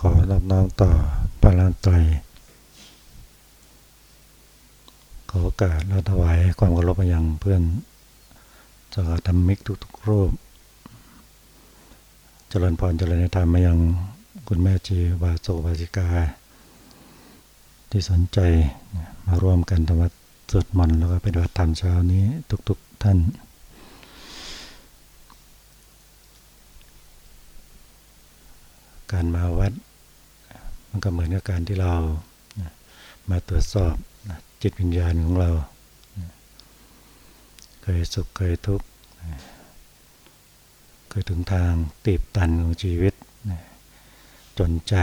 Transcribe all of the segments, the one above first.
ขอรับน้อมต่อพระรัตรัยขอโอกาสและถวายความเคารพไปยังเพื่อนจากธรรมิกทุกๆรูป เจริญพรเจริญธรรมมายังคุณแม่จีวาโซวาสิกา ที่สนใจมาร่วมกันธรรมะสวดมนต์แล้วก็ปฏิบัติธรรมเช้านี้ทุกๆท่าน การมาวัด มันก็เหมือนกับการที่เรามาตรวจสอบจิตวิญญาณของเรา เคยสุขเคยทุกข์เคยถึงทางตีบตันของชีวิตจนใจ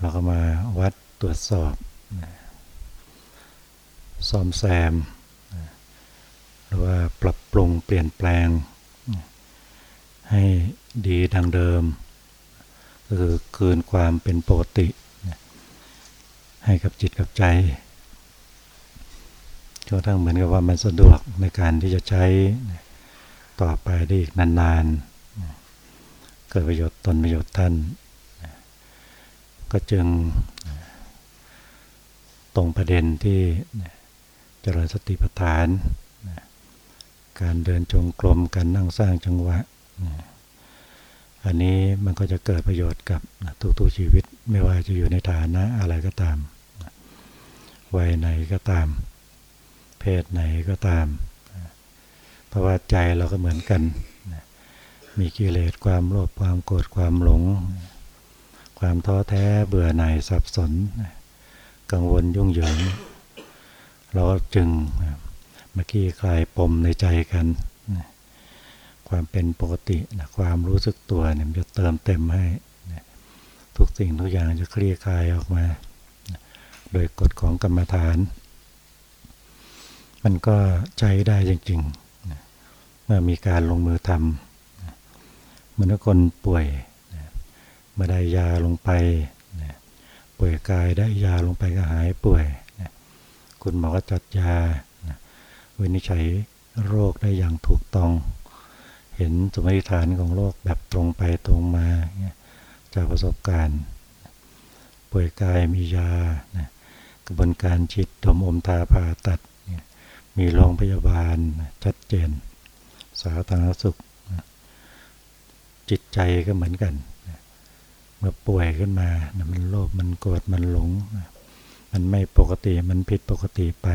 เราก็มาวัดตรวจสอบซ่อมแซม หรือว่าปรับปรุงเปลี่ยนแปลง ให้ดีดังเดิมก็คือคืนความเป็นปกติ ให้กับจิตกับใจจนทั้งเหมือนกับว่ามันสะดวกในการที่จะใช้ต่อไปได้อีกนานๆ เกิดประโยชน์ตนประโยชน์ท่าน ก็จึงตรงประเด็นที่เจริญสติปัฏฐาน การเดินจงกรมการนั่งสร้างจังหวะ อันนี้มันก็จะเกิดประโยชน์กับทุกๆชีวิตไม่ว่าจะอยู่ในฐานะอะไรก็ตามวัยไหนก็ตาม เพศไหนก็ตาม เพราะว่าใจเราก็เหมือนกัน มีกิเลสความโลภความโกรธความหลง ความท้อแท้เบื่อหน่ายสับสน กังวลยุ่งเหยิง เราจึงเมื่อกี้คลายปมในใจกัน ความเป็นปกตินะความรู้สึกตัวเนี่ยจะเติมเต็มให้ทุกสิ่งทุกอย่างจะคลี่คลายออกมาโดยกฎของกรรมฐาน มันก็ใช้ได้จริงๆเมื่อมีการลงมือทำเมื่อคนป่วยเมื่อได้ยาลงไปป่วยกายได้ยาลงไปก็หายป่วยคุณหมอก็จัดยาวินิจฉัยโรคได้อย่างถูกต้อง เห็นสมมติฐานของโรคแบบตรงไปตรงมา จากประสบการณ์ป่วยกายมียากระบวนการจิตดมอมตาผ่าตัด มีโรงพยาบาลชัดเจน สาธารณสุข จิตใจก็เหมือนกัน เมื่อป่วยขึ้นมามันโลภมันโกรธมันหลง มันไม่ปกติมันผิดปกติไป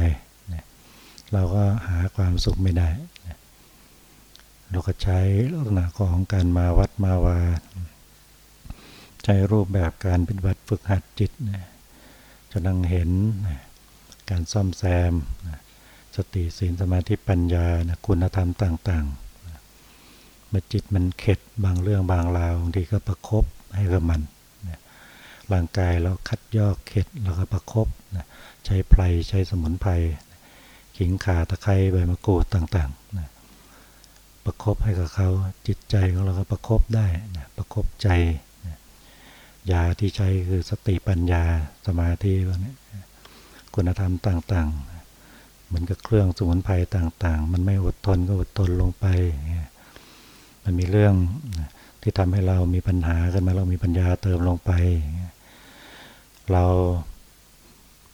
เราก็หาความสุขไม่ได้ เราก็ใช้ลักษณะของการมาวัดมาวาใช้รูปแบบการปฏิบัติฝึกหัดจิตนะจะนั่งเห็นการซ่อมแซมสติสีนสมาธิปัญญาคุณธรรมต่างๆเมื่อจิตมันเข็ดบางเรื่องบางราวบางทีก็ประครบให้กับมันร่างกายเราคัดยอกเข็ดเราก็ประครบใช้ไพรใช้สมุนไพรขิงขาตะไคร้ใบมะกรูดต่างๆ ประครบให้กับเขาจิตใจของเราก็ประครบได้ประครบใจยาที่ใช้คือสติปัญญาสมาธิพวกนี้คุณธรรมต่างๆ เหมือนกับเครื่องสมุนไพรต่างๆ มันไม่อดทนก็อดทนลงไป มันมีเรื่องที่ทำให้เรามีปัญหากันมาเรามีปัญญาเติมลงไป เรา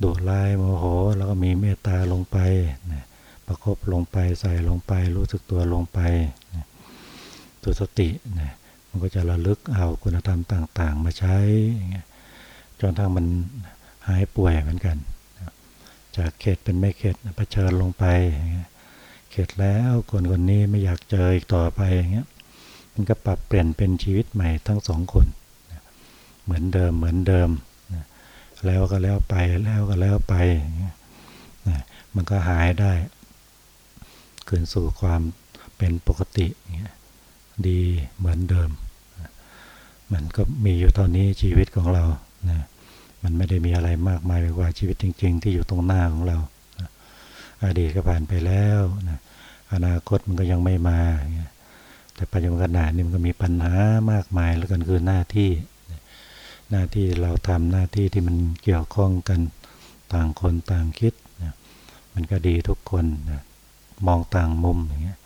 ดุร้ายโมโห แล้วก็มีเมตตาลงไป ประคบลงไปใส่ลงไป รู้สึกตัวลงไปตัวสตินะมันก็จะระลึกเอาคุณธรรมต่าง ๆ มาใช้จนทั้งมันหายป่วยเหมือนกันจากเข็ดเป็นไม่เข็ดเผชิญลงไป เข็ดแล้วคนคนนี้ไม่อยากเจออีกต่อไปอย่างเงี้ยมันก็ปรับเปลี่ยนเป็นชีวิตใหม่ทั้งสองคน เหมือนเดิมเหมือนเดิม แล้วก็แล้วไปแล้วก็แล้วไป มันก็หายได้ คืนสู่ความเป็นปกติดีเหมือนเดิม มันก็มีอยู่ตอนนี้ชีวิตของเรานะมันไม่ได้มีอะไรมากมายไปกว่าชีวิตจริง ๆ ที่อยู่ตรงหน้าของเราอดีตก็ผ่านไปแล้วนะอนาคตมันก็ยังไม่มา แต่ปัจจุบันขณะนี้มันก็มีปัญหามากมายแล้วกันคือหน้าที่ หน้าที่เราทำหน้าที่ที่มันเกี่ยวข้องกันต่างคนต่างคิดนะมันก็ดีทุกคนนะ มองต่างมุมอย่างเงี้ย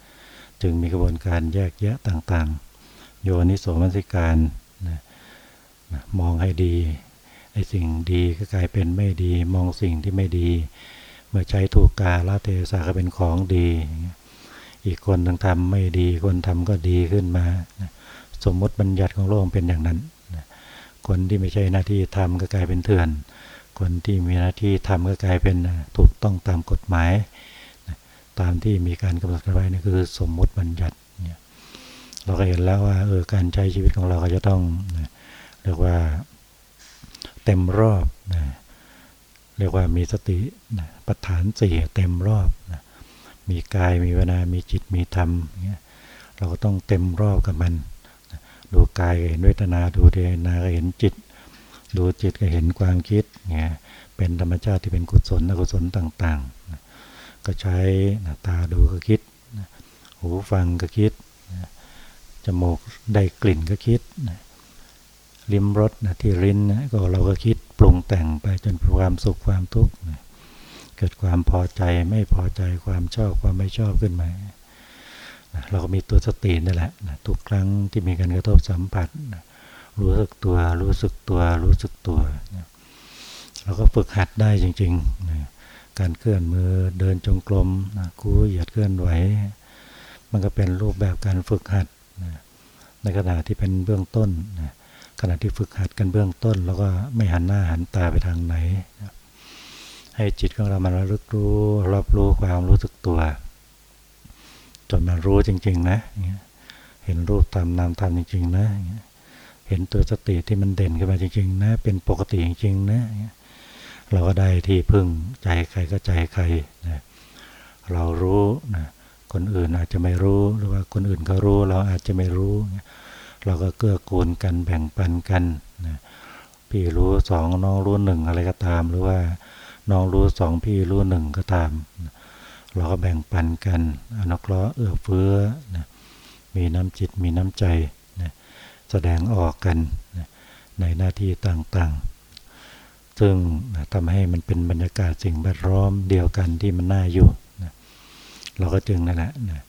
จึงมีกระบวนการแยกแยะต่างๆ โยนิโสมนสิการนะมองให้ดีไอ้สิ่งดีก็กลายเป็นไม่ดี มองสิ่งที่ไม่ดี เมื่อใช้ถูกกาลเทศะก็เป็นของดี อีกคนนึงทำไม่ดี คนทำก็ดีขึ้นมา สมมติบัญญัติของโลกเป็นอย่างนั้น คนที่ไม่ใช่หน้าที่ทำก็กลายเป็นเถื่อน คนที่มีหน้าที่ทำก็กลายเป็นถูกต้องตามกฎหมาย ตามที่มีการกำหนดไว้นี่คือสมมติบัญญัติเราก็เห็นแล้วว่าเออการใช้ชีวิตของเราก็จะต้องเรียกว่าเต็มรอบนะเรียกว่ามีสตินะปัฏฐานสี่เต็มรอบนะมีกายมีเวนา มีจิตมีธรรมเงี้ยเราก็ต้องเต็มรอบกับมันนะดูกายเห็นเวทนาดูเวทนาก็เห็นจิต ดูจิตก็เห็นความคิดเงี้ยเป็นธรรมชาติที่เป็นกุศลอกุศลต่างๆนะ ก็ใช้นะตาดูก็คิด หูฟังก็คิด จมูกได้กลิ่นก็คิด ลิ้มรสนะที่ลิ้นนะก็เราก็คิดปรุงแต่งไปจนความสุขความทุกข์นะเกิดความพอใจไม่พอใจความชอบความไม่ชอบขึ้นมานะเราก็มีตัวสตินี่แหละนะทุกครั้งที่มีการกระทบสัมผัสนะรู้สึกตัวรู้สึกตัวรู้สึกตัวนะเราก็ฝึกหัดได้จริงๆนะ การเคลื่อนมือเดินจงกรมนะกู้เหยียดเคลื่อนไหว มันก็เป็นรูปแบบการฝึกหัดนะในขณะที่เป็นเบื้องต้นนะขณะที่ฝึกหัดกันเบื้องต้น แล้วก็ไม่หันหน้าหันตาไปทางไหนให้จิตของเรามันระลึกรู้รับรู้ความรู้สึกตัว จนมันรู้จริง ๆ นะ เห็นรูปตามนามตามจริง ๆ นะ เห็นตัวสติที่มันเด่นขึ้นมาจริง ๆ นะ เป็นปกติจริงๆนะเเราก็ได้ที่พึ่งใจใครก็ใจใครนะเรารู้นะคนอื่นอาจจะไม่รู้หรือว่าคนอื่นเขารู้ เราอาจจะไม่รู้ เราก็เกื้อกูลกันแบ่งปันกันนะพี่รู้สองน้องรู้หนึ่งอะไรก็ตาม หรือว่าน้องรู้สองพี่รู้หนึ่งก็ตามเราก็แบ่งปันกันอนุเคราะห์เอื้อเฟื้อนะมีน้ำจิตมีน้ำใจนะแสดงออกกันนะในหน้าที่ต่างๆ ซึ่งทำให้มันเป็นบรรยากาศสิ่งแวดล้อมเดียวกันที่มันน่าอยู่นะเราก็จึงนั่นแหละนะ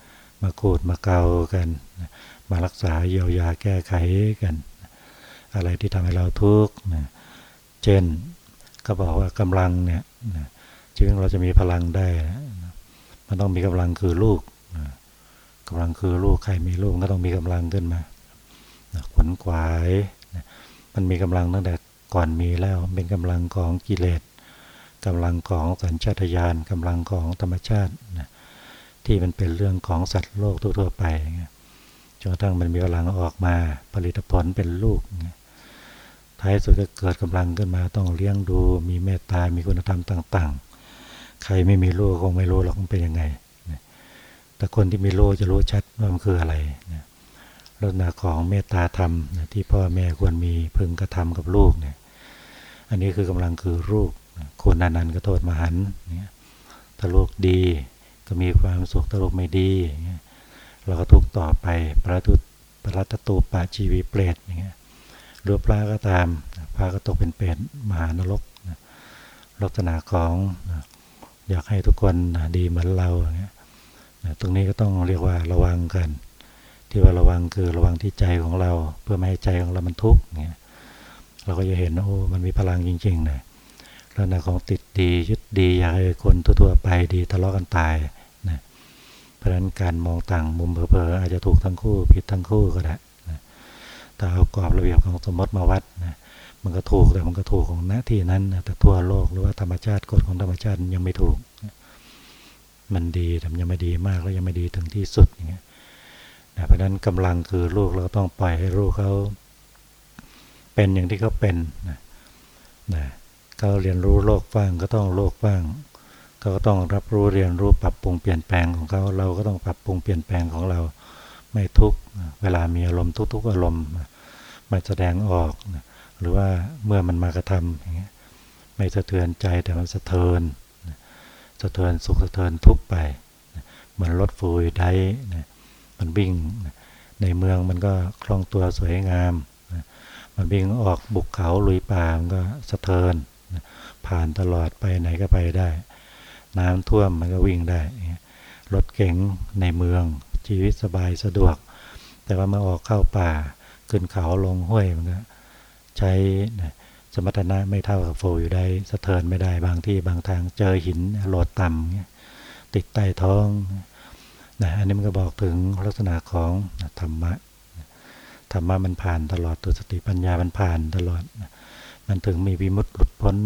มาโกดมาเกากันนะมารักษาเยียวยาแก้ไขกันอะไรที่ทำให้เราทุกข์เช่นก็บอกว่ากำลังเนี่ยชีวิตเราจะมีพลังได้มันต้องมีกำลังคือลูกกำลังคือลูกใครมีลูกก็ต้องมีกำลังขึ้นมาขวนขวายมันมีกำลังตั้งแต่ ก่อนมีแล้วเป็นกำลังของกิเลสกำลังของสัญชาตญาณกำลังของธรรมชาติที่มันเป็นเรื่องของสัตว์โลกทั่วๆไปจนกระทั่งมันมีกำลังออกมาผลิตผลเป็นลูกท้ายสุดก็เกิดกำลังขึ้นมาต้องเลี้ยงดู มีเมตตา มีคุณธรรมต่าง ๆ ใครไม่มีลูกคงไม่รู้หรอกมันเป็นยังไงแต่คนที่มีลูกจะรู้ชัดว่ามันคืออะไรลักษณะของเมตตาธรรมที่พ่อแม่ควรมีพึงกระทำกับลูกเนี่ย อันนี้คือกำลังคือลูกคนนันนันก็โทษมหันเนี่ยถ้าลูกดีก็มีความสุขถ้าลูกไม่ดีเราก็ทุกต่อไปพระทุปรัตตูปาชีวีเปรตอย่างเงี้ยหรือพระก็ตามพระก็ตกเป็นเปรตมหานรกลักษณะของอยากให้ทุกคนดีเหมือนเราอย่างเงี้ยตรงนี้ก็ต้องเรียกว่าระวังกัน ที่ว่าระวังคือระวังที่ใจของเรา เพื่อไม่ให้ใจของเรามันทุกข์เงี้ย เราก็จะเห็นโอ้มันมีพลังจริงๆนะลักษณะของติดดียึดดีอยากให้คนทั่วๆไปดีทะเลาะกันตายนะเพราะฉะนั้นการมองต่างมุมเผลอๆอาจจะถูกทั้งคู่ผิดทั้งคู่ก็ได้นะแต่เอากรอบระเบียบของสมมติมาวัดนะมันก็ถูกแต่มันก็ถูกของหน้าที่นั้นนะแต่ทั่วโลกหรือว่าธรรมชาติกฎของธรรมชาติยังไม่ถูก มันดีแต่ยังไม่ดีมากแล้วยังไม่ดีถึงที่สุดอย่างเงี้ยนะเพราะฉะนั้นกำลังคือลูกเราต้องปล่อยให้ลูกเขา เป็นอย่างที่เขาเป็นนะนะเขาเรียนรู้โลกฟ้างก็ต้องโลกฟ้างเขาก็ต้องรับรู้เรียนรู้ปรับปรุงเปลี่ยนแปลงของเขาเราก็ต้องปรับปรุงเปลี่ยนแปลงของเราไม่ทุกเวลามีอารมณ์ทุกๆอารมณ์ม่แสดงออกหรือว่าเมื่อมันมากระทำอย่างเงี้ยไม่สะเทือนใจแต่มันสะเทือนสะเทือนสุขสะเทือนทุกไปเหมือนรถฟูยได้มันวิ่งในเมืองมันก็คล่องตัวสวยงาม มันวิ่งออกบุกเขาลุยป่ามันก็สะเทือนผ่านตลอดไปไหนก็ไปได้ น้ำท่วมมันก็วิ่งได้ รถเก๋งในเมืองชีวิตสบายสะดวก แต่ว่ามาออกเข้าป่าขึ้นเขาลงห้วยมันก็ใช้สมรรถนะไม่เท่ากับโฟอยู่ได้สะเทินไม่ได้บางที่บางทางเจอหินโหลดต่ำติดใต้ท้องนะอันนี้มันก็บอกถึงลักษณะของธรรมะ ธรรมะมันผ่านตลอดตัวสติปัญญามันผ่านตลอด มันถึงมีวิมุตติหลุดพ้น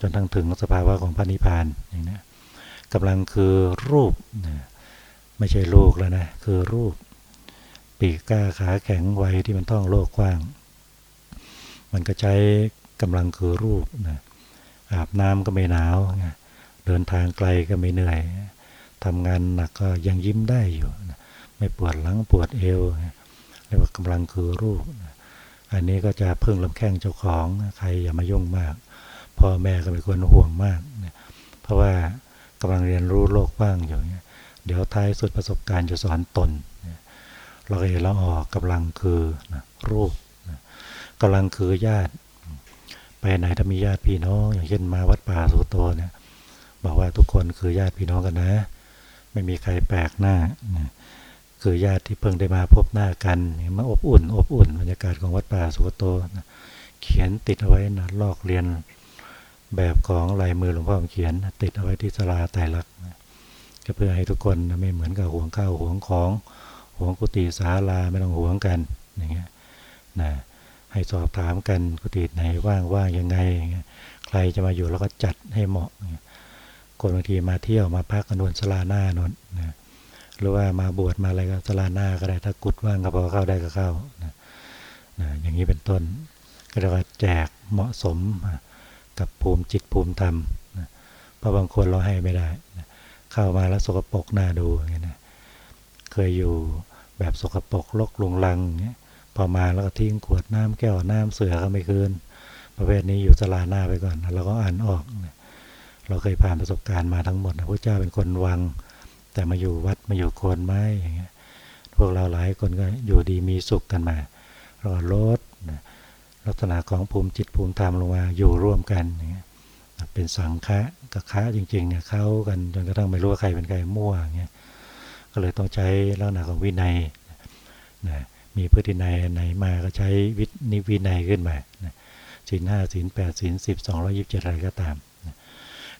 จนทั้งถึงสภาวะของพระนิพพานอย่างนี้กำลังคือรูปไม่ใช่ลูกแล้วนะคือรูป ปีกก้าขาแข็งไวที่มันท่องโลกกว้าง มันก็ใช้กำลังคือรูปนะอาบน้ำก็ไม่หนาวเดินทางไกลก็ไม่เหนื่อยทำงานหนักก็ยังยิ้มได้อยู่ ไม่ปวดหลังปวดเอวเรียกว่ากำลังคือรูป อันนี้ก็จะพึ่งลำแข้งเจ้าของใครอย่ามายุ่งมากพ่อแม่ก็ไม่ควรห่วงมาก เพราะว่ากำลังเรียนรู้โลกว่างอยู่เดี๋ยวท้ายสุดประสบการณ์จะสอนตน เราเห็นแล้วออกกำลังคือรูปกำลังคือญาติ ไปไหนถ้ามีญาติพี่น้อง อย่างเช่นมาวัดป่าสุโตเนี่ยบอกว่าทุกคนคือญาติพี่น้องกันนะ ไม่มีใครแปลกหน้า คือญาติที่เพิ่งได้มาพบหน้ากันมาอบอุ่น อบอุ่นบรรยากาศของวัดป่าสุโตนะเขียนติดเอาไว้นะลอกเรียนแบบของลายมือหลวงพ่อเขียน ติดเอาไว้ที่สลาไตรลักษณ์ก็เพื่อให้ทุกคนไม่เหมือนกับห่วงข้าวห่วงของห่วงกุฏิสาลาไม่ต้องห่วงกันอย่างเงี้ยนะให้สอบถามกันกุฏิไหนว่างว่างยังไง ใครจะมาอยู่แล้วก็จัดให้เหมาะคนบางทีมาเที่ยวมาพักกันนวนสลาหน้านนนะ หรือว่ามาบวชมาอะไรก็สลาหน้าก็ได้ถ้ากุดว่างก็พอเข้าได้ก็เข้านะนะอย่างนี้เป็นต้น ก็เรียกว่าแจกเหมาะสมกับภูมิจิตภูมิธรรมนะเพราะบางคนเราให้ไม่ได้นะเข้ามาแล้วสกปรกหน้าดูอย่างนี้นะเคยอยู่แบบสกปรกลกลุงลังเงี้ยพอมาแล้วก็ทิ้งขวดน้ำแก้วน้ำเสือก็ไม่คืนประเภทนี้อยู่สลาหน้าไปก่อนเราก็อ่านออก เราเคยผ่านประสบการณ์มาทั้งหมดนะพระเจ้าเป็นคนวัง แต่มาอยู่วัดมาอยู่โคนไม้อย่างเงี้ยพวกเราหลายคนก็อยู่ดีมีสุขกันมาเราลดนะลักษณะของภูมิจิตภูมิธรรมลงมาอยู่ร่วมกันอย่างเงี้ยเป็นสังฆะกับค้าจริงๆเนี่ยเข้ากันจนกระทั่งไม่รู้ว่าใครเป็นใครมั่วอย่างเงี้ยก็เลยต้องใช้ลักษณะของวินัยนะมีพฤตินัยไหนมาก็ใช้วินิวินัยขึ้นมาศีลห้าศีลแปดศีลสิบสองร้อยิบเจ็ดอะไรก็ตาม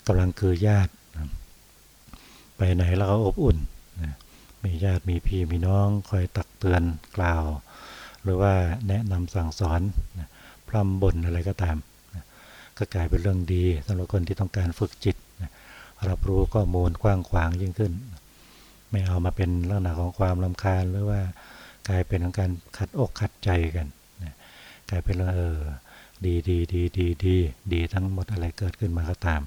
กำลังคือญาติ ไปไหนเราก็อบอุ่น มีญาติมีพี่มีน้องคอยตักเตือนกล่าว หรือว่าแนะนำสั่งสอนพร่ำบ่นอะไรก็ตาม ก็กลายเป็นเรื่องดีสำหรับคนที่ต้องการฝึกจิต รับรู้ข้อมูลกว้างขวางยิ่งขึ้น ไม่เอามาเป็นลักษณะของความลำคาญหรือว่ากลายเป็นของการขัดอกขัดใจกันกลายเป็นเรื่องเออดีดีดีดีดีดีทั้งหมดอะไรเกิดขึ้นมาก็ตาม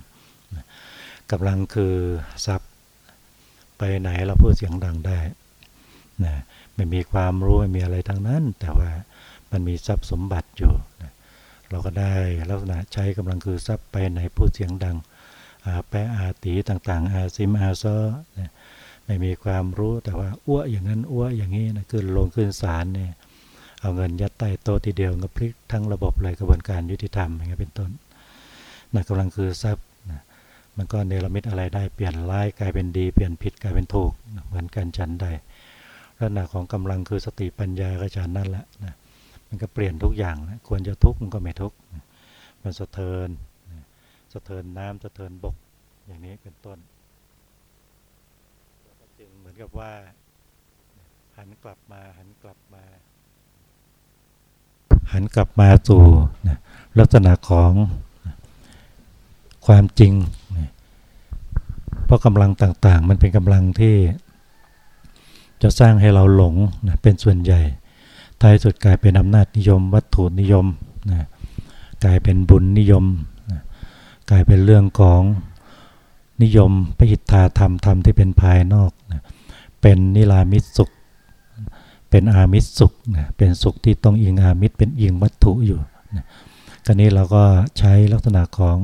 กำลังคือทรัพย์ ไปไหนเราพูดเสียงดังได้นะไม่มีความรู้ไม่มีอะไรทั้งนั้น แต่ว่ามันมีทรัพย์สมบัติอยู่นะเราก็ได้ลักษณะใช้กำลังคือทรัพย์ไปไหนพูดเสียงดังอาแปะอาตีต่างๆ อาซิมอาซอนะไม่มีความรู้แต่ว่าอ้วอย่างนั้นอ้วอย่างนี้นะขึ้นลงขึ้นศาลเนี่ยเอาเงินยัดใต้โต๊ะทีเดียวก็พลิกทั้งระบบเลยกระบวนการยุติธรรมอย่างเงี้ยเป็นต้นนะกำลังคือทรัพย์ มันก็เนรมิตอะไรได้เปลี่ยนร้ายกลายเป็นดี เปลี่ยนผิดกลายเป็นถูกเหมือนกันฉันใดลักษณะของกำลังคือสติปัญญาก็ฉันนั่นแหละนะมันก็เปลี่ยนทุกอย่างนะควรจะทุกข์มันก็ไม่ทุกข์มันสะเทินสะเทินน้ำสะเทินบกอย่างนี้เป็นต้นจึงเหมือนกับว่า หันกลับมาหันกลับมา หันกลับมาสู่ลักษณะของความจริง เพราะกำลังต่างๆ มันเป็นกำลังที่จะสร้างให้เราหลงนะเป็นส่วนใหญ่ท้ายสุดกลายเป็นอำนาจนิยม วัตถุนิยมนะกลายเป็นบุญนิยมนะกลายเป็นเรื่องของนิยมพระหิทธาธรรมธรรมที่เป็นภายนอกนะเป็นนิรามิตสุข เป็นอามิตสุขนะเป็นสุขที่ต้องอิงอามิตเป็นอิงวัตถุอยู่นะก็นี้เราก็ใช้ลักษณะของ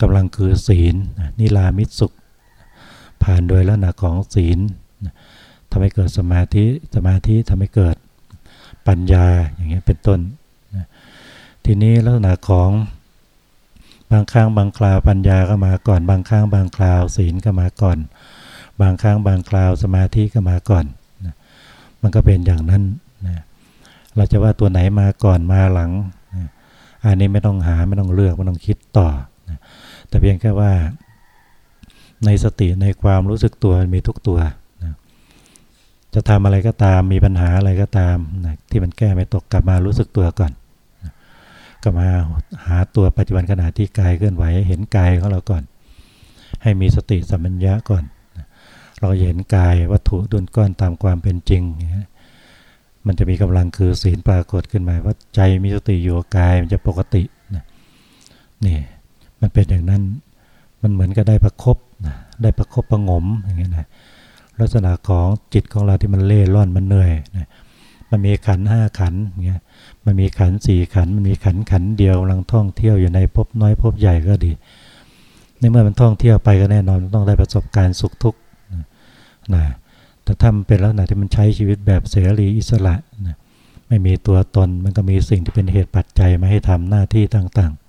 กำลังคือศีลนิรามิตสุขานโดยลักษณะของศีลทำให้เกิดสมาธิสมาธิทำให้เกิดปัญญาอย่างเงี้ยเป็นต้น ทีนี้ลักษณะของบางครั้งบางคราวปัญญาก็มาก่อน บางครั้งบางคราวศีลก็มาก่อน บางครั้งบางคราวสมาธิก็มาก่อนมันก็เป็นอย่างนั้นนะเราจะว่าตัวไหนมาก่อนมาหลังอันนี้ไม่ต้องหาไม่ต้องเลือกไม่ต้องคิดต่อแต่เพียงแค่ว่า ในสติในความรู้สึกตัวมีทุกตัวจะทำอะไรก็ตามมีปัญหาอะไรก็ตามที่มันแก้ไม่ตกกลับมารู้สึกตัวก่อนกลับมาหาตัวปัจจุบันขณะที่กายเคลื่อนไหวเห็นกายของเราก่อน ให้มีสติสัมปัญญะก่อนเราเห็นกายวัตถุดุลก้อนตามความเป็นจริงมันจะมีกำลังคือศีลปรากฏขึ้นมาว่าใจมีสติอยู่กายมันจะปกตินี่มันเป็นอย่างนั้นมันเหมือนกับได้ประครบ ได้ประคบประงมอย่างเงี้ยนะลักษณะของจิตของเราที่มันเล่ร่อนมันเหนื่อยนะมันมีขันห้าขันอย่างเงี้ยมันมีขันสี่ขันมันมีขันขันเดียวกำลังท่องเที่ยวอยู่ในภพน้อยภพใหญ่ก็ดีในเมื่อมันท่องเที่ยวไปก็แน่นอนต้องได้ประสบการณ์สุขทุกข์นะแต่ถ้ามันเป็นลักษณะที่มันใช้ชีวิตแบบเสรีอิสระนะไม่มีตัวตนมันก็มีสิ่งที่เป็นเหตุปัจจัยมาให้ทำหน้าที่ต่างๆ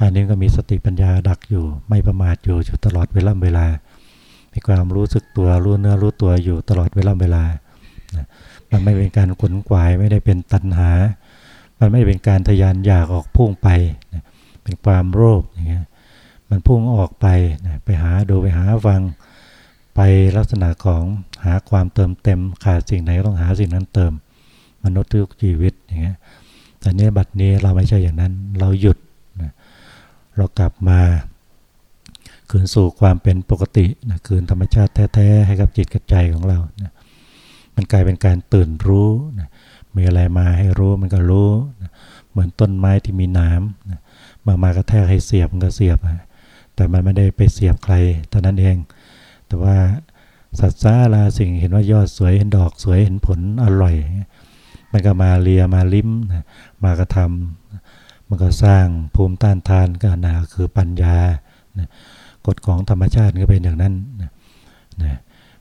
อันนี้ก็มีสติปัญญาดักอยู่ ไม่ประมาทอยู่อยู่ตลอดเวลาเวลา มีความรู้สึกตัวรู้เนื้อรู้ตัวอยู่ตลอดเวลาเวลา มันไม่เป็นการขนขวายไม่ได้เป็นตัณหา มันไม่เป็นการทยานอยากออกพุ่งไป เป็นความโลภอย่างเงี้ย มันพุ่งออกไปไปหาดูไปหาฟังไปลักษณะของหาความเติมเต็มขาดสิ่งไหนก็ต้องหาสิ่งนั้นเติม มนุษย์ทุกชีวิตอย่างเงี้ยแต่เนี้บัดนี้เราไม่ใช่อย่างนั้น เราหยุด เรากลับมา คืนสู่ความเป็นปกตินะคืนธรรมชาติแท้ๆให้กับจิตกับใจของเรานะมันกลายเป็นการตื่นรู้นะมีอะไรมาให้รู้มันก็รู้นะเหมือนต้นไม้ที่มีน้ำนะมามากระแทกให้เสียบมันก็เสียบนะแต่มันไม่ได้ไปเสียบใครเท่านั้นเอง แต่ว่าสัตว์ซาลาสิ่งเห็นว่ายอดสวยเห็นดอกสวยเห็นผลอร่อย มันก็มาเลียมาลิ้มนะมากระทำ มันก็สร้างภูมิต้านทานก็นาคือปัญญานะกฎของธรรมชาติก็เป็นอย่างนั้นนะนะ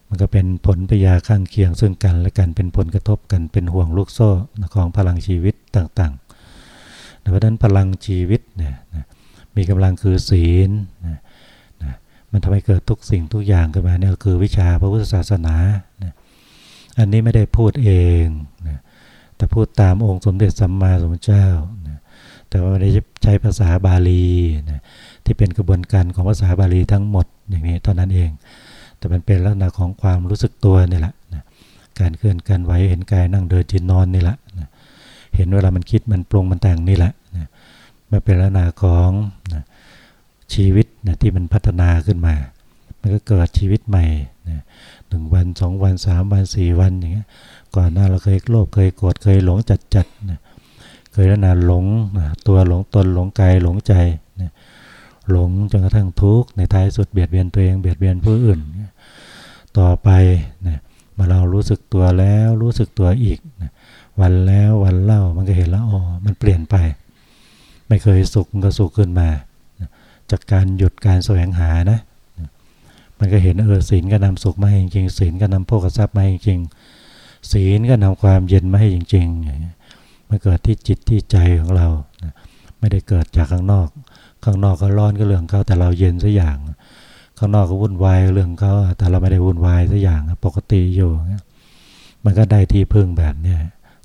มันก็เป็นผลปยาข้างเคียงซึ่งกันและกันเป็นผลกระทบกันเป็นห่วงลูกโซ่ของพลังชีวิตต่างๆเพราะฉะนั้นพลังชีวิตเนี่ยมีกำลังคือศีลนะนะมันทำให้เกิดทุกสิ่งทุกอย่างขึ้นมาเนี่ยคือวิชาพระพุทธศาสนานะอันนี้ไม่ได้พูดเองนะแต่พูดตามองค์สมเด็จสัมมาสัมพุทธเจ้า แต่ว่าไม่ได้ใช้ภาษาบาลีนะที่เป็นกระบวนการของภาษาบาลีทั้งหมดอย่างนี้เท่านั้นเอง แต่มันเป็นลักษณะของความรู้สึกตัวนี่แหละนะการเคลื่อนการไหวเห็นกายนั่งเดินจินนอนนี่แหละนะเห็นเวลามันคิดมันปรุงมันแต่งนี่แหละนะมันเป็นลักษณะของนะชีวิตนะที่มันพัฒนาขึ้นมา มันก็เกิดชีวิตใหม่นะหนึ่งวันสองวันสามวันสี่วันอย่างเงี้ยก่อนหน้าเราเคยโลภเคยโกรธเคยหลงจัดจัดนะ เคยลักษณะหลงตัวหลงตนหลงกายหลงใจหลงจนกระทั่งทุกข์ในท้ายสุดเบียดเบียนตัวเองเบียดเบียนผู้อื่น ต่อไปนะมาเรารู้สึกตัวแล้วรู้สึกตัวอีกนะวันแล้ววันเล่ามันก็เห็นแล้วอ๋อมันเปลี่ยนไป ไม่เคยสุขมันก็สุขขึ้นมาจากการหยุดการแสวงหานะ มันก็เห็นเออศีลก็นำสุขมาให้จริงศีลก็นำโภคทรัพย์มาให้จริงศีลก็นำความเย็นมาให้จริงๆ มันเกิดที่จิตที่ใจของเรา ไม่ได้เกิดจากข้างนอก ข้างนอกก็ร้อนก็เรื่องเขาแต่เราเย็นสัอย่าง ข้างนอกก็วุ่นวายเรื่องเขาแต่เราไม่ได้วุ่นวายสัอย่างปกติอยู่ มันก็ได้ที่พึ่งแบบนี้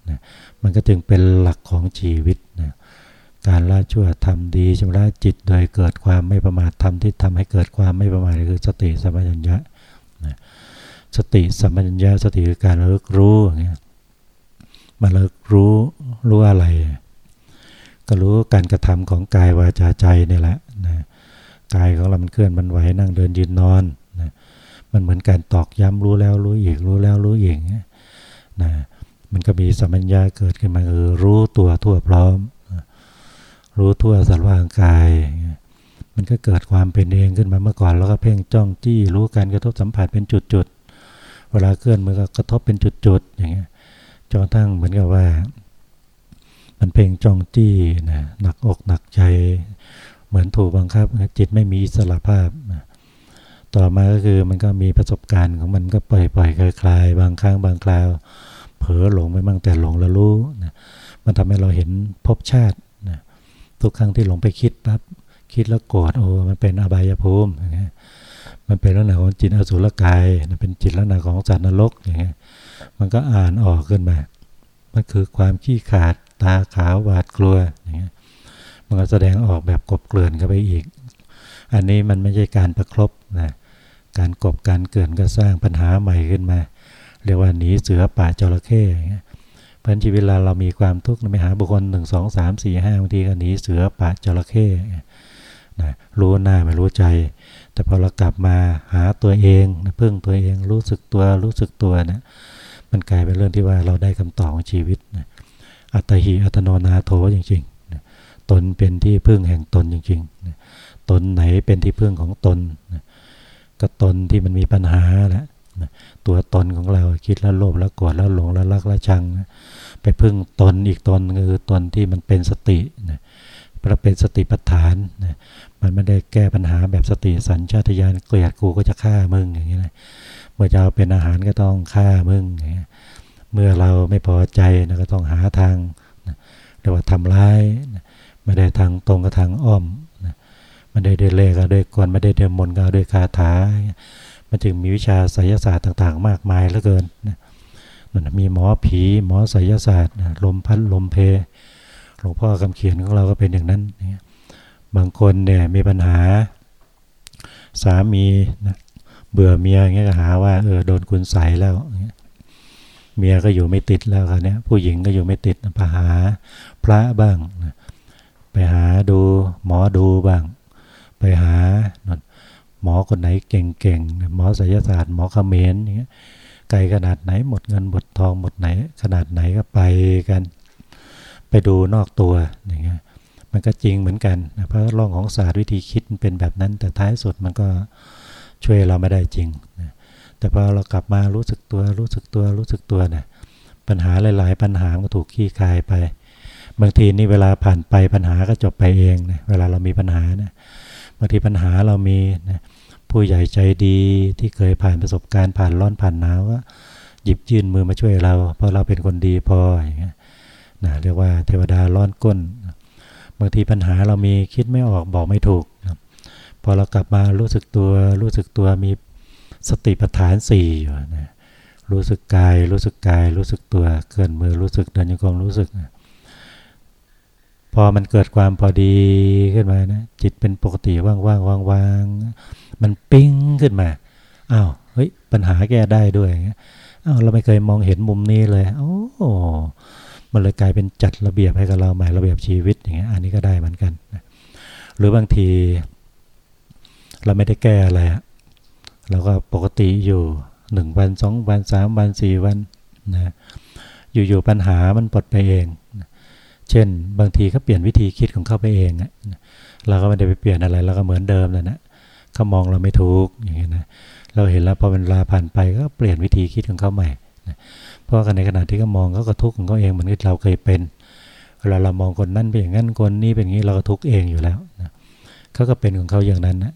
นะมันก็จึงเป็นหลักของชีวิตนะการละชั่วทำดีชำระจิตโดยเกิดความไม่ประมาททำที่ทำให้เกิดความไม่ประมาทคือสติสัมปชัญญะนะสติสัมปชัญญะสติคือการระลึกรู้อย่างเงี้ย มาระลึกรู้รู้อะไร ก็รู้การกระทำของกายวาจาใจนี่แหละนะกายของเรามันเคลื่อนมันไหวนั่งเดินยืนนอนนะมันเหมือนการตอกย้ำรู้แล้วรู้อีกรู้แล้วรู้อีกนะมันก็มีสัมปัญญาเกิดขึ้นมาคือรู้ตัวทั่วพร้อม รู้ทั่วสัตว์ว่างกาย มันก็เกิดความเป็นเองขึ้นมาเมื่อก่อนเราก็เพ่งจ้องจี้รู้การกระทบสัมผัสเป็นจุดๆเวลาเคลื่อนมือก็กระทบเป็นจุดๆอย่างเงี้ย จนทั้งเหมือนกับว่า มันเพ่งจ้องจี้นะหนักอกหนักใจ เหมือนถูกบังคับ จิตไม่มีอิสระภาพ ต่อมาก็คือมันก็มีประสบการณ์ของมันก็ปล่อยปล่อยคลายคลายบางครั้งบางคราว เผลอหลงไปบ้างแต่หลงแล้วรู้นะมันทำให้เราเห็นภพชาตินะทุกครั้งที่หลงไปคิดปั๊บคิดแล้วโกรธโอ้มันเป็นอบายภูมิอย่างเงี้ยมันเป็นลักษณะของจิตอสุรกายเป็นจิตลักษณะของสัตว์นรกอย่างเงี้ย มันก็อ่านออกขึ้นมา มันคือความขี้ขาดตาขาวหวาดกลัวอย่างเงี้ยมันก็แสดงออกแบบกบเกลื่อนเข้าไปอีก อันนี้มันไม่ใช่การประครบนะการกบการเกินก็สร้างปัญหาใหม่ขึ้นมา เรียกว่าหนีเสือป่าจระเข้อย่างเงี้ยพันชีวิตเราเรามีความทุกข์ไม่หาบุคคลหนึ่งสองสามสี่ห้าบางทีก็หนีเสือป่าจระเข้นะรู้หน้าไม่รู้ใจ แต่พอเรากลับมาหาตัวเองนะพึ่งตัวเองรู้สึกตัวรู้สึกตัวนะ มันกลายเป็นเรื่องที่ว่าเราได้คำตอบของชีวิตนะอัตหิอัตโนนาโถจริงๆนะตนเป็นที่พึ่งแห่งตนจริงๆนะตนไหนเป็นที่พึ่งของตนนะก็ตนที่มันมีปัญหาแหละตัวตนของเราคิดแล้วโลภแล้วโกรธแล้วหลงแล้วรักแล้วชังนะไปพึ่งตนอีกตนคือตนที่มันเป็นสตินะพระเป็นสติปัฏฐานนะมันไม่ได้แก้ปัญหาแบบสติสัญชาตญาณเกลียดกูก็จะฆ่ามึงอย่างนี้นะ เมื่อจะเอาเป็นอาหารก็ต้องฆ่ามึงเมื่อเราไม่พอใจนะก็ต้องหาทางนะเรียกว่าทำร้ายนะไม่ได้ทางตรงกับทางอ้อมนะไม่ได้ด้วยเลขก็ด้วยกลไม่ได้ด้วยมนก็ด้วยคาถา มันจึงมีวิชาไสยศาสตร์ต่างๆ มากมายเหลือเกินนะมันมีหมอผีหมอไสยศาสตร์ลมพัดลมเพหลวงพ่อคำเขียนของเราก็เป็นอย่างนั้น บางคนเนี่ยมีปัญหาสามีนะ เบื่อเมียเงี้ยก็หาว่าเออโดนคุณใส่แล้วเมียก็อยู่ไม่ติดแล้วครับเนี่ยผู้หญิงก็อยู่ไม่ติดไปหาพระบ้าง ไปหาดูหมอดูบ้าง ไปหาหมอคนไหนเก่งๆหมอศิลศาสตร์หมอเขมรอย่างเงี้ยไกลขนาดไหนหมดเงินหมดทองหมดไหน ขนาดไหนก็ไปกัน ไปดูนอกตัวอย่างเงี้ยมันก็จริงเหมือนกันเพราะร่องของศาสตร์วิธีคิดมันเป็นแบบนั้นแต่ท้ายสุดมันก็ ช่วยเราไม่ได้จริงนะแต่พอเรากลับมารู้สึกตัว รู้สึกตัว รู้สึกตัวนะปัญหาหลาย ๆ ปัญหาก็ถูกขี้คายไป บางทีนี่เวลาผ่านไปปัญหาก็จบไปเองนะเวลาเรามีปัญหานะบางทีปัญหาเรามีนะผู้ใหญ่ใจดีที่เคยผ่านประสบการณ์ผ่านร้อนผ่านหนาวก็หยิบยื่นมือมาช่วยเรา เพราะเราเป็นคนดีพออย่างเงี้ยนะเรียกว่าเทวดาร้อนก้น บางทีปัญหาเรามีคิดไม่ออกบอกไม่ถูกนะ พอเรากลับมารู้สึกตัวรู้สึกตัวมีสติปัฏฐานสี่อยู่นะรู้สึกกายรู้สึกกายรู้สึกตัวเคลื่อนมือรู้สึกเดินยังคงรู้สึกนะพอมันเกิดความพอดีขึ้นมานะจิตเป็นปกติว่างๆว่างๆมันปิ้งขึ้นมาอ้าวเฮ้ยปัญหาแก้ได้ด้วยอ้าวเราไม่เคยมองเห็นมุมนี้เลยโอ้มันเลยกลายเป็นจัดระเบียบให้กับเราใหม่ระเบียบชีวิตอย่างเงี้ยอันนี้ก็ได้เหมือนกัน หรือบางที เราไม่ได้แก้อะไรเราก็ปกติอยู่หนึ่งวันสองวันสามวันสี่วันนะอยู่ๆปัญหามันปลดไปเอง เช่นบางทีเขาเปลี่ยนวิธีคิดของเขาไปเองอะเราก็ไม่ได้ไปเปลี่ยนอะไรเราก็เหมือนเดิมแล้วนะเขามองเราไม่ถูกอย่างเงี้ยนะเราเห็นแล้วพอเวลาผ่านไปก็เปลี่ยนวิธีคิดของเขาใหม่เพราะในขณะที่เขามองเขาก็ทุกข์ของเขาเองเหมือนที่เราเคยเป็นเวลาเรามองคนนั้นเป็นอย่างนั้นคนนี้เป็นอย่างนี้เราก็ทุกข์เองอยู่แล้วนะเขาก็เป็นของเขาอย่างนั้นนะ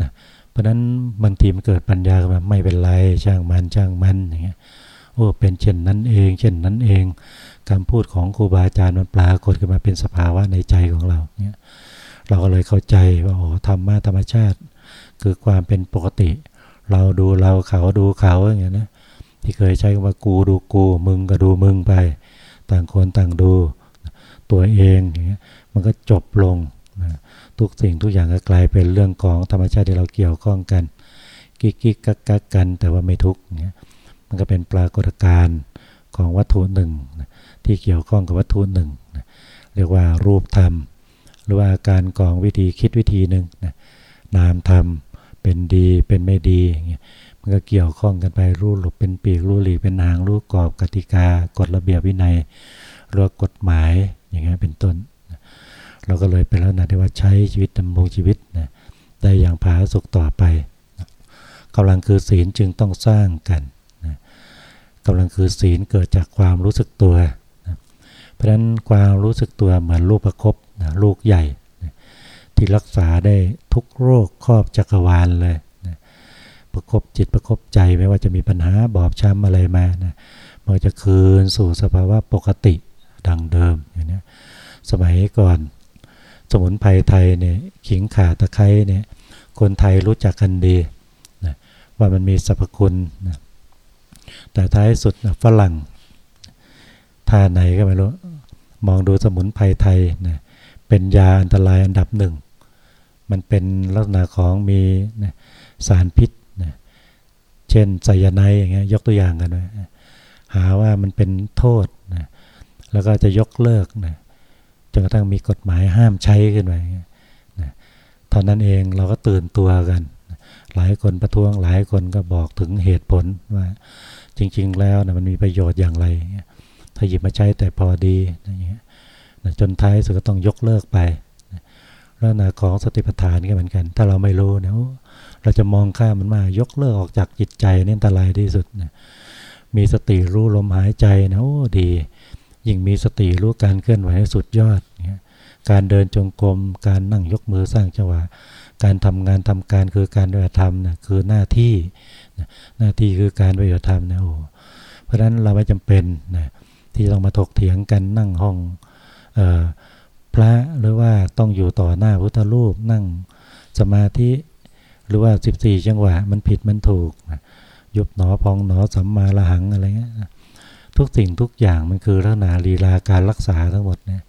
นะเพราะนั้นบางทีมันเกิดปัญญาขึ้นมาไม่เป็นไรช่างมันช่างมันอย่างเงี้ยโอ้เป็นเช่นนั้นเอง เช่นนั้นเองคำพูดของครูบาอาจารย์มันปรากฏขึ้นมาเป็นสภาวะในใจของเราเนี่ยเราก็เลยเข้าใจว่าอ๋อธรรมะธรรมชาติ คือความเป็นปกติ เราดูเราเขาดูเขาอย่างเงี้ยนะที่เคยใช้คำว่ากูดูกูมึงก็ดูมึงไป ต่างคนต่างดูตัวเองอย่างเงี้ยมันก็จบลง ทุกสิ่งทุกอย่างก็กลายเป็นเรื่องของธรรมชาติที่เราเกี่ยวข้องกันกิ๊กกิ๊กกักกักกัน แต่ว่าไม่ทุกเงี้ยมันก็เป็นปรากฏการณ์ของวัตถุหนึ่งที่เกี่ยวข้องกับวัตถุหนึ่งเรียกว่ารูปธรรม หรือว่าการกองวิธีคิดวิธีหนึ่งนะนามธรรมเป็นดีเป็นไม่ดีอย่างเงี้ยมันก็เกี่ยวข้องกันไปรู้หลบเป็นปีกรู้หลีเป็นหางรู้กรอบกติกากฎระเบียบวินัยรือกฎหมายอย่างเงี้ยเป็นต้น เราก็เลยเป็นลักษณะที่ว่าใช้ชีวิตดำรงชีวิตนะได้อย่างผาสุกต่อไปกำลังคือศีลจึงต้องสร้างกันนะกำลังคือศีลเกิดจากความรู้สึกตัวเพราะฉะนั้นความรู้สึกตัวเหมือนลูกประครบนะลูกใหญ่นะที่รักษาได้ทุกโรคครอบจักรวาลเลยนะประครบจิตประครบใจไม่ว่าจะมีปัญหาบอบช้ำอะไรมานะมันจะคืนสู่สภาวะปกติดังเดิมอย่างนี้สมัยก่อน สมุนไพรไทยเนี่ยขิงข่าตะไคร้เนี่ยคนไทยรู้จักกันดีนะว่ามันมีสรรพคุณนะแต่ท้ายสุดนะฝรั่งท่าไหนก็ไม่รู้ มองดูสมุนไพรไทยนะเป็นยาอันตรายอันดับหนึ่ง มันเป็นลักษณะของมีนะสารพิษนะเช่นไซยาไนอย่างเงี้ยยกตัวอย่างกันนะหาว่ามันเป็นโทษนะแล้วก็จะยกเลิกนะ จนกระทั่งมีกฎหมายห้ามใช้ขึ้นไปนะตอนนั้นเองเราก็ตื่นตัวกัน หลายคนประท้วงหลายคนก็บอกถึงเหตุผลว่า จริง ๆ แล้วนะมันมีประโยชน์อย่างไร ถ้าหยิบมาใช้แต่พอดีอย่างเงี้ยจนท้ายสุดก็ต้องยกเลิกไปแล้วนะของสติปัฏฐานก็เหมือนกัน ถ้าเราไม่รู้นะเราจะมองข้ามมันมายกเลิกออกจากจิตใจนี่อันตรายที่สุดนะมีสติรู้ลมหายใจนะโอ้ดี ยิ่งมีสติรู้การเคลื่อนไหวสุดยอดการเดินจงกรม การนั่งยกมือสร้างจังหวะ การทำงานทำการคือการปฏิบัติธรรมนะคือหน้าที่หน้าที่คือการปฏิบัติธรรมนะโอ้เพราะฉะนั้นเราไม่จำเป็นนะที่ต้องมาถกเถียงกันนั่งห้องออพระหรือว่าต้องอยู่ต่อหน้าพุทธรูปนั่งสมาธิหรือว่า 14 จังหวะมันผิดมันถูกนะยุบหนอพองหนอสัมมาละหังอะไรเงี้ย ทุกสิ่งทุกอย่างมันคือลักษณะลีลาการรักษาทั้งหมดเนี่ย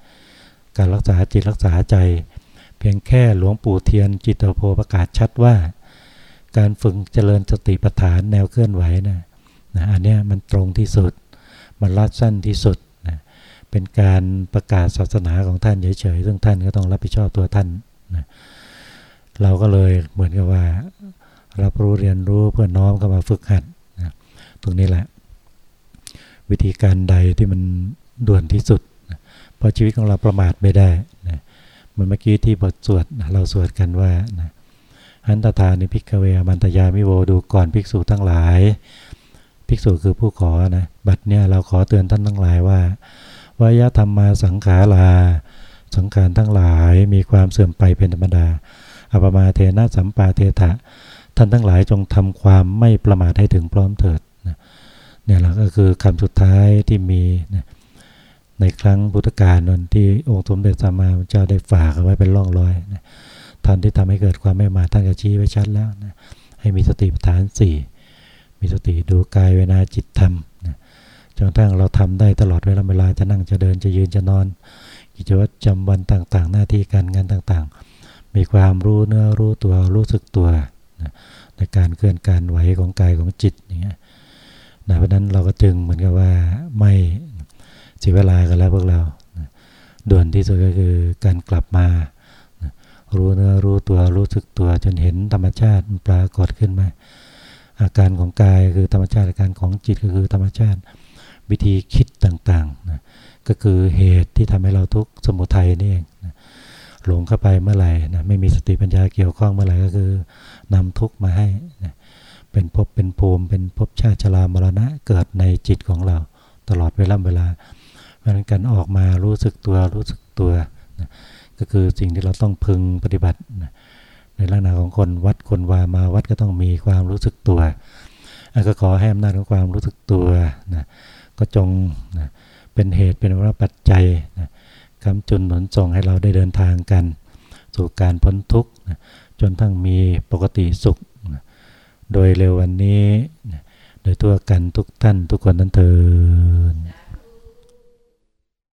การรักษาจิตรักษาใจ เพียงแค่หลวงปู่เทียนจิตโพประกาศชัดว่า การฝึกเจริญสติปัฏฐานแนวเคลื่อนไหวนะนะอันนี้มันตรงที่สุด มันรัดสั้นที่สุดนะเป็นการประกาศศาสนาของท่านเฉยๆซึ่งท่านก็ต้องรับผิดชอบตัวท่านนะเราก็เลยเหมือนกับว่า รับรู้เรียนรู้เพื่อน้อมเข้ามาฝึกหัดนะตรงนี้แหละ วิธีการใดที่มันด่วนที่สุดนะเพราะชีวิตของเราประมาทไม่ได้นะมันเมื่อกี้ที่บทสวดนะเราสวดกันว่านะหันทะทานิ ภิกขะเว อามันตะยามิโวดูก่อนภิกษุทั้งหลาย ภิกษุคือผู้ขอนะบัดเนี่ยเราขอเตือนท่านทั้งหลายว่าวะยะธัมมาสังขาราสังขารทั้งหลายมีความเสื่อมไปเป็นธรรมดาอัปปะมาเทนะสัมปาเทถะท่านทั้งหลายจงทำความไม่ประมาทให้ถึงพร้อมเถิด เนี่ยแหละก็คือคำสุดท้ายที่มีนะในครั้งพุทธกาลนนที่องค์สมเด็จสัมมาเจ้าได้ฝากเอาไว้เป็นร่องรอยนะท่านที่ทำให้เกิดความไม่มาท่านก็ชี้ไว้ชัดแล้วนะให้มีสติปัฏฐานสี่มีสติดูกายเวนาจิตธรรมนะจนทั้งเราทำได้ตลอดเวลาเวลาจะนั่งจะเดินจะยืนจะนอน กิจวัตรจำวันต่างๆ หน้าที่การงานต่างๆ มีความรู้เนื้อรู้ตัวรู้สึกตัวในการเคลื่อนการไหวของกายของจิตอย่างเงี้ย นะเพราะนั้นเราก็จึงเหมือนกับว่าไม่เสียเวลากันแล้วพวกเราด่วนที่สุดก็คือการกลับมารู้เนื้อรู้ตัวรู้สึกตัวจนเห็นธรรมชาติปรากฏขึ้นมา อาการของกายคือธรรมชาติอาการของจิตก็คือธรรมชาติ วิธีคิดต่างๆนะก็คือเหตุที่ทำให้เราทุกข์สมุทัยนี่เองนะหลงเข้าไปเมื่อไหร่นะไม่มีสติปัญญาเกี่ยวข้องเมื่อไหร่ก็คือนำทุกข์มาให้นะ เป็นภพเป็นภูมิ เป็นภพชาติชรามรณะเกิดในจิตของเรา ตลอดเวลาเวลาเพราะนั้นการออกมารู้สึกตัวรู้สึกตัวนะก็คือสิ่งที่เราต้องพึงปฏิบัตินะในลักษณะของคนวัดคนวามาวัดก็ต้องมีความรู้สึกตัวก็ขอให้อำนาจของความรู้สึกตัวนะก็จงนะเป็นเหตุเป็นว่าปัจจัยนะคำจุนหนุนส่งให้เราได้เดินทางกัน สู่การพ้นทุกข์นะจนทั้งมีปกติสุข โดยเร็ววันนี้ โดยทั่วกันทุกท่านทุกคนนั้นเถิด